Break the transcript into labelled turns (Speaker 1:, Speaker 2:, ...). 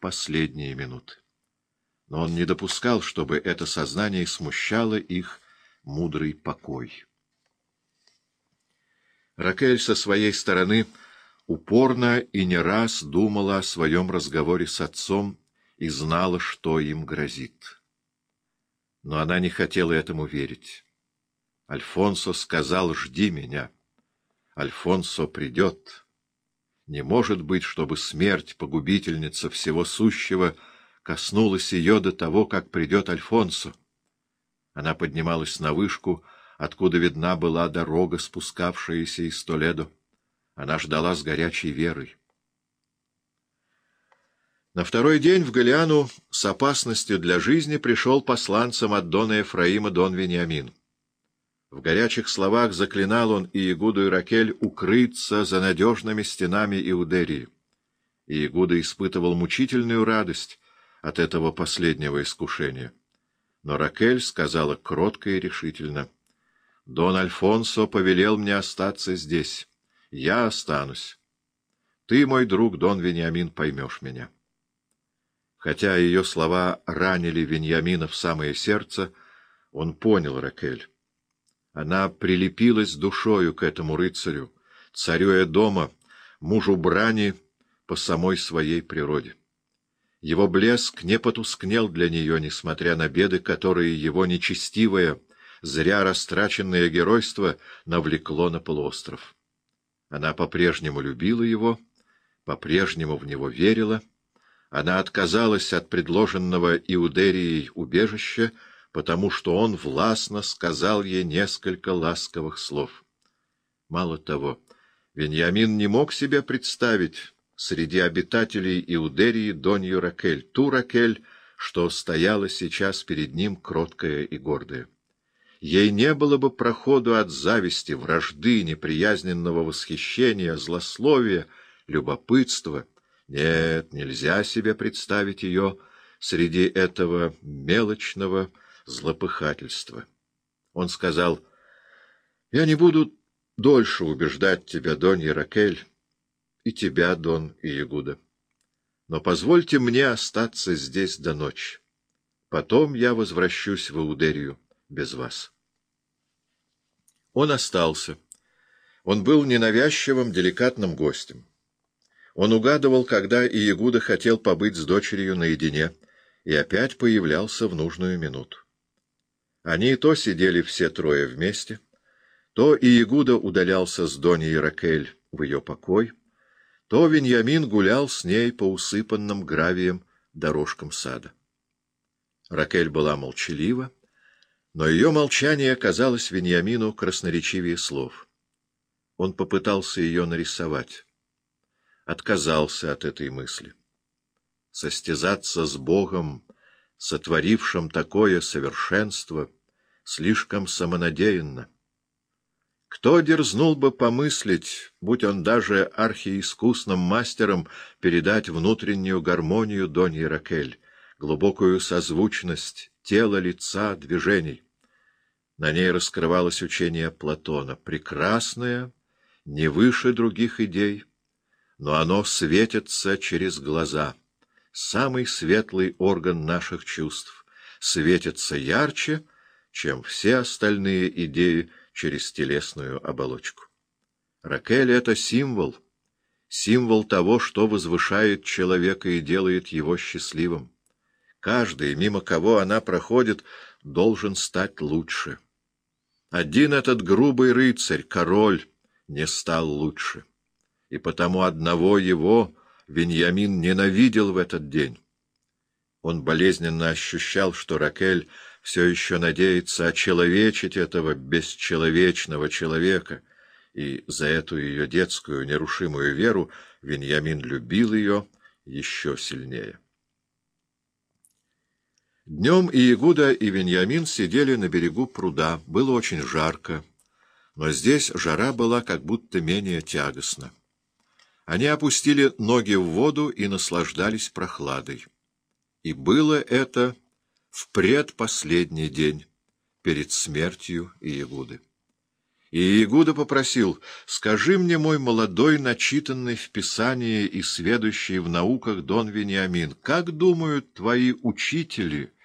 Speaker 1: последние минуты. Но он не допускал, чтобы это сознание смущало их мудрый покой. Ракель со своей стороны упорно и не раз думала о своем разговоре с отцом и знала, что им грозит. Но она не хотела этому верить. Альфонсо сказал «Жди меня». Альфонсо придет. Не может быть, чтобы смерть, погубительница всего сущего, коснулась ее до того, как придет Альфонсо. Она поднималась на вышку, откуда видна была дорога, спускавшаяся из Толедо. Она ждала с горячей верой. На второй день в Галиану с опасностью для жизни пришел посланцем от Дона Ефраима Дон Вениамин. В горячих словах заклинал он и Игуду и Ракель укрыться за надежными стенами Иудерии. И Игуда испытывал мучительную радость от этого последнего искушения. Но Ракель сказала кротко и решительно, «Дон Альфонсо повелел мне остаться здесь. Я останусь. Ты, мой друг, Дон Вениамин, поймешь меня». Хотя ее слова ранили Вениамина в самое сердце, он понял Ракель. Она прилепилась душою к этому рыцарю, царю дома, мужу брани по самой своей природе. Его блеск не потускнел для нее, несмотря на беды, которые его нечестивое, зря растраченное геройство навлекло на полуостров. Она по-прежнему любила его, по-прежнему в него верила. Она отказалась от предложенного Иудерией убежища, потому что он властно сказал ей несколько ласковых слов. Мало того, Веньямин не мог себе представить среди обитателей Иудерии Донью Ракель, ту Ракель, что стояла сейчас перед ним кроткая и гордая. Ей не было бы проходу от зависти, вражды, неприязненного восхищения, злословия, любопытства. Нет, нельзя себе представить ее среди этого мелочного, злопыхательства. Он сказал, — Я не буду дольше убеждать тебя, Дон Яракель, и тебя, Дон Иегуда. Но позвольте мне остаться здесь до ночи. Потом я возвращусь в Иудерию без вас. Он остался. Он был ненавязчивым, деликатным гостем. Он угадывал, когда Иегуда хотел побыть с дочерью наедине, и опять появлялся в нужную минуту. Они то сидели все трое вместе, то Иегуда удалялся с Доней Ракель в ее покой, то Веньямин гулял с ней по усыпанным гравием дорожкам сада. Ракель была молчалива, но ее молчание казалось Веньямину красноречивее слов. Он попытался ее нарисовать. Отказался от этой мысли. Состязаться с Богом — сотворившим такое совершенство, слишком самонадеянно. Кто дерзнул бы помыслить, будь он даже архиискусным мастером, передать внутреннюю гармонию Доньи Ракель, глубокую созвучность тела, лица, движений? На ней раскрывалось учение Платона, прекрасное, не выше других идей, но оно светится через глаза — самый светлый орган наших чувств, светится ярче, чем все остальные идеи через телесную оболочку. Ракель — это символ, символ того, что возвышает человека и делает его счастливым. Каждый, мимо кого она проходит, должен стать лучше. Один этот грубый рыцарь, король, не стал лучше, и потому одного его Веньямин ненавидел в этот день. Он болезненно ощущал, что Ракель все еще надеется очеловечить этого бесчеловечного человека, и за эту ее детскую нерушимую веру Веньямин любил ее еще сильнее. Днем и Игуда, и Веньямин сидели на берегу пруда. Было очень жарко, но здесь жара была как будто менее тягостна. Они опустили ноги в воду и наслаждались прохладой. И было это в предпоследний день перед смертью Иегуды. И Игуда попросил, «Скажи мне, мой молодой, начитанный в Писании и сведущий в науках Дон Вениамин, как думают твои учители,